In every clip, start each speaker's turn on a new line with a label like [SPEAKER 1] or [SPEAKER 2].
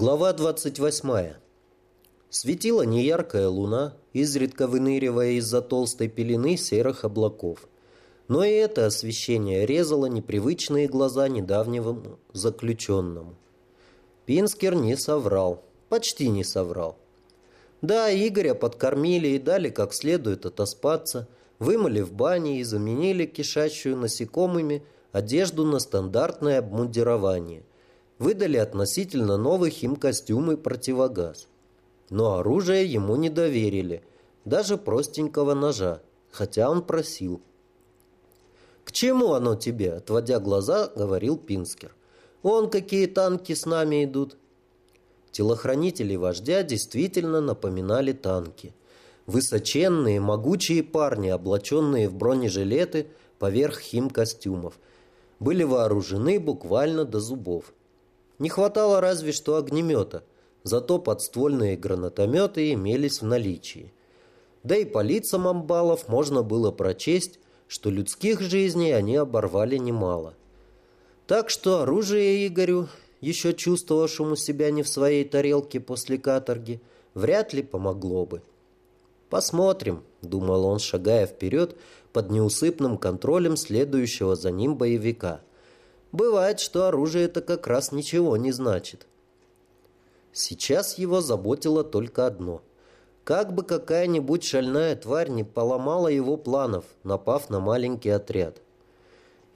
[SPEAKER 1] Глава 28. Светила неяркая луна, изредка выныривая из-за толстой пелены серых облаков. Но и это освещение резало непривычные глаза недавнему заключенному. Пинскер не соврал, почти не соврал. Да, Игоря подкормили и дали как следует отоспаться, вымыли в бане и заменили кишащую насекомыми одежду на стандартное обмундирование – выдали относительно новый химкостюм и противогаз. Но оружие ему не доверили, даже простенького ножа, хотя он просил. «К чему оно тебе?» – отводя глаза, говорил Пинскер. «Вон какие танки с нами идут». Телохранители вождя действительно напоминали танки. Высоченные, могучие парни, облаченные в бронежилеты поверх химкостюмов, были вооружены буквально до зубов. Не хватало разве что огнемета, зато подствольные гранатометы имелись в наличии. Да и по лицам амбалов можно было прочесть, что людских жизней они оборвали немало. Так что оружие Игорю, еще чувствовавшему себя не в своей тарелке после каторги, вряд ли помогло бы. «Посмотрим», — думал он, шагая вперед под неусыпным контролем следующего за ним боевика — Бывает, что оружие это как раз ничего не значит. Сейчас его заботило только одно. Как бы какая-нибудь шальная тварь не поломала его планов, напав на маленький отряд.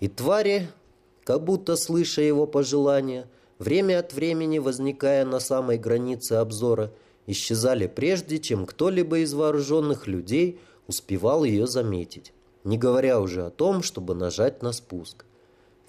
[SPEAKER 1] И твари, как будто слыша его пожелания, время от времени возникая на самой границе обзора, исчезали прежде, чем кто-либо из вооруженных людей успевал ее заметить, не говоря уже о том, чтобы нажать на спуск.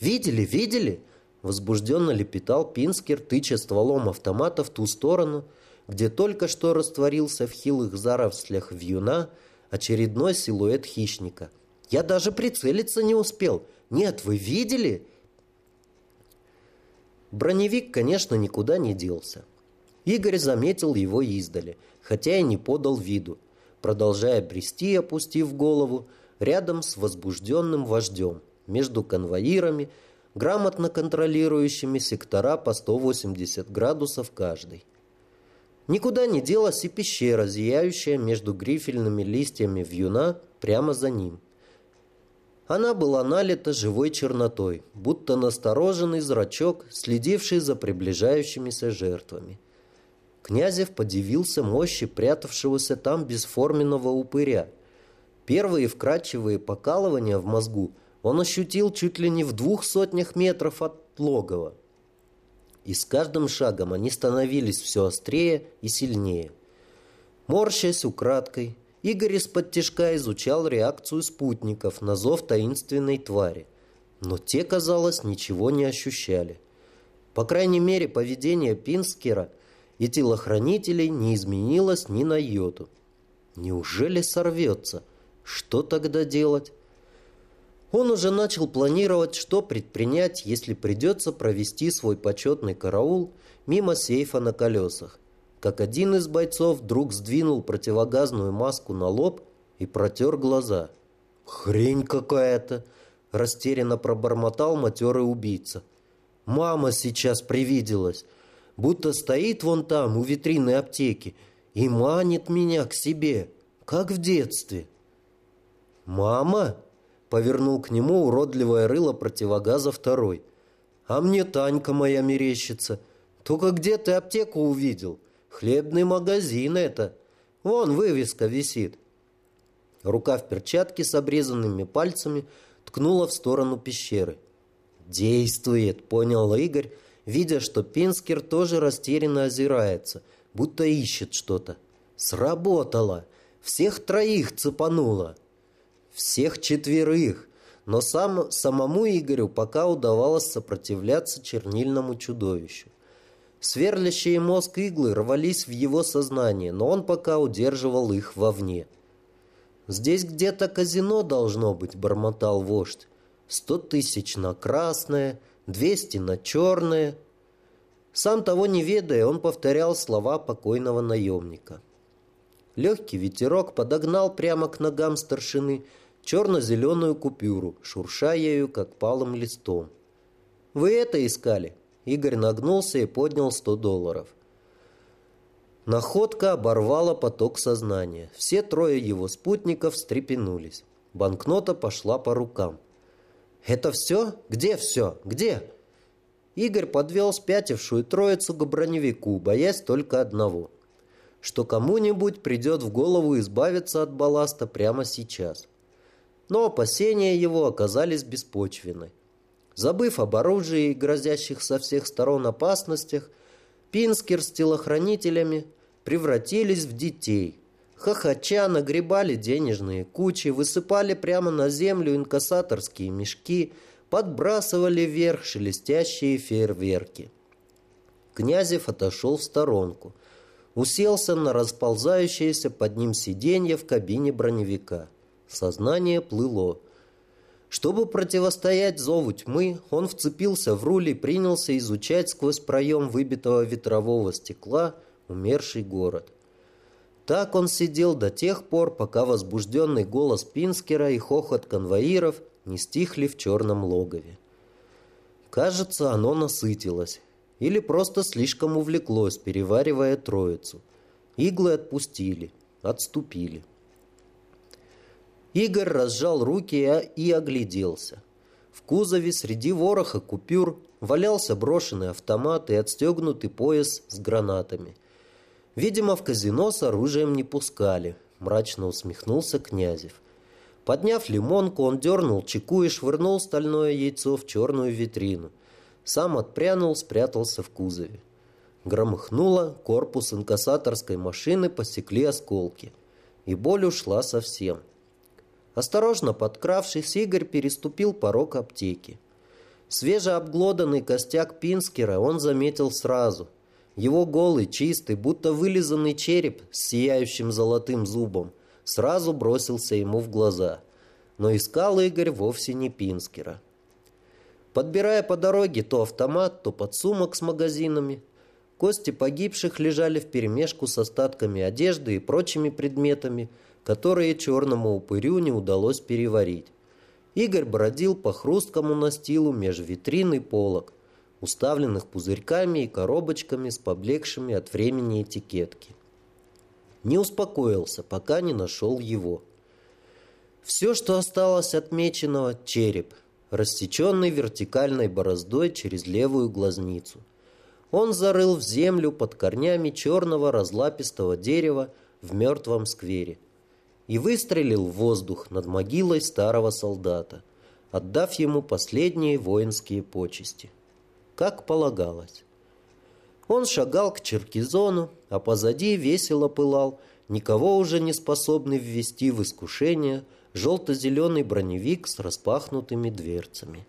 [SPEAKER 1] «Видели, видели?» Возбужденно лепетал Пинскер, тыча стволом автомата в ту сторону, где только что растворился в хилых зарослях вьюна очередной силуэт хищника. «Я даже прицелиться не успел. Нет, вы видели?» Броневик, конечно, никуда не делся. Игорь заметил его издали, хотя и не подал виду, продолжая брести, опустив голову, рядом с возбужденным вождем – между конвоирами, грамотно контролирующими сектора по 180 градусов каждый. Никуда не делась и пещера, зияющая между грифельными листьями вьюна прямо за ним. Она была налита живой чернотой, будто настороженный зрачок, следивший за приближающимися жертвами. Князев подивился мощи прятавшегося там бесформенного упыря. Первые вкрадчивые покалывания в мозгу – он ощутил чуть ли не в двух сотнях метров от логова. И с каждым шагом они становились все острее и сильнее. Морщась украдкой, Игорь из-под тяжка изучал реакцию спутников на зов таинственной твари. Но те, казалось, ничего не ощущали. По крайней мере, поведение Пинскера и телохранителей не изменилось ни на йоту. Неужели сорвется? Что тогда делать? Он уже начал планировать, что предпринять, если придется провести свой почетный караул мимо сейфа на колесах. Как один из бойцов вдруг сдвинул противогазную маску на лоб и протер глаза. «Хрень какая-то!» – растерянно пробормотал матерый убийца. «Мама сейчас привиделась, будто стоит вон там, у витрины аптеки, и манит меня к себе, как в детстве». «Мама?» Повернул к нему уродливое рыло противогаза второй. «А мне Танька моя мерещится. Только где ты аптеку увидел? Хлебный магазин это. Вон вывеска висит». Рука в перчатке с обрезанными пальцами ткнула в сторону пещеры. «Действует», — понял Игорь, видя, что Пинскер тоже растерянно озирается, будто ищет что-то. «Сработало! Всех троих цепануло!» Всех четверых. Но сам, самому Игорю пока удавалось сопротивляться чернильному чудовищу. Сверлящие мозг иглы рвались в его сознание, но он пока удерживал их вовне. «Здесь где-то казино должно быть», — бормотал вождь. «Сто тысяч на красное, двести на черное». Сам того не ведая, он повторял слова покойного наемника. Легкий ветерок подогнал прямо к ногам старшины — черно-зеленую купюру, шурша ею, как палым листом. «Вы это искали?» Игорь нагнулся и поднял сто долларов. Находка оборвала поток сознания. Все трое его спутников встрепенулись. Банкнота пошла по рукам. «Это все? Где все? Где?» Игорь подвел спятившую троицу к броневику, боясь только одного. Что кому-нибудь придет в голову избавиться от балласта прямо сейчас. Но опасения его оказались беспочвенны. Забыв об оружии и грозящих со всех сторон опасностях, Пинскер с телохранителями превратились в детей. Хохоча нагребали денежные кучи, высыпали прямо на землю инкассаторские мешки, подбрасывали вверх шелестящие фейерверки. Князев отошел в сторонку. Уселся на расползающееся под ним сиденье в кабине броневика. Сознание плыло. Чтобы противостоять зову тьмы, он вцепился в руль и принялся изучать сквозь проем выбитого ветрового стекла умерший город. Так он сидел до тех пор, пока возбужденный голос Пинскера и хохот конвоиров не стихли в черном логове. Кажется, оно насытилось. Или просто слишком увлеклось, переваривая троицу. Иглы отпустили, отступили. Игорь разжал руки и огляделся. В кузове среди вороха купюр валялся брошенный автомат и отстегнутый пояс с гранатами. Видимо, в казино с оружием не пускали, мрачно усмехнулся Князев. Подняв лимонку, он дернул чеку и швырнул стальное яйцо в черную витрину. Сам отпрянул, спрятался в кузове. Громыхнуло, корпус инкассаторской машины посекли осколки. И боль ушла совсем. Осторожно подкравшись, Игорь переступил порог аптеки. Свежеобглоданный костяк Пинскера он заметил сразу. Его голый, чистый, будто вылизанный череп с сияющим золотым зубом сразу бросился ему в глаза. Но искал Игорь вовсе не Пинскера. Подбирая по дороге то автомат, то подсумок с магазинами, кости погибших лежали вперемешку с остатками одежды и прочими предметами – которые черному упырю не удалось переварить. Игорь бродил по хрусткому настилу меж витрин и полок, уставленных пузырьками и коробочками с поблекшими от времени этикетки. Не успокоился, пока не нашел его. Все, что осталось отмеченного – череп, рассеченный вертикальной бороздой через левую глазницу. Он зарыл в землю под корнями черного разлапистого дерева в мертвом сквере и выстрелил в воздух над могилой старого солдата, отдав ему последние воинские почести, как полагалось. Он шагал к Черкизону, а позади весело пылал, никого уже не способный ввести в искушение, желто-зеленый броневик с распахнутыми дверцами.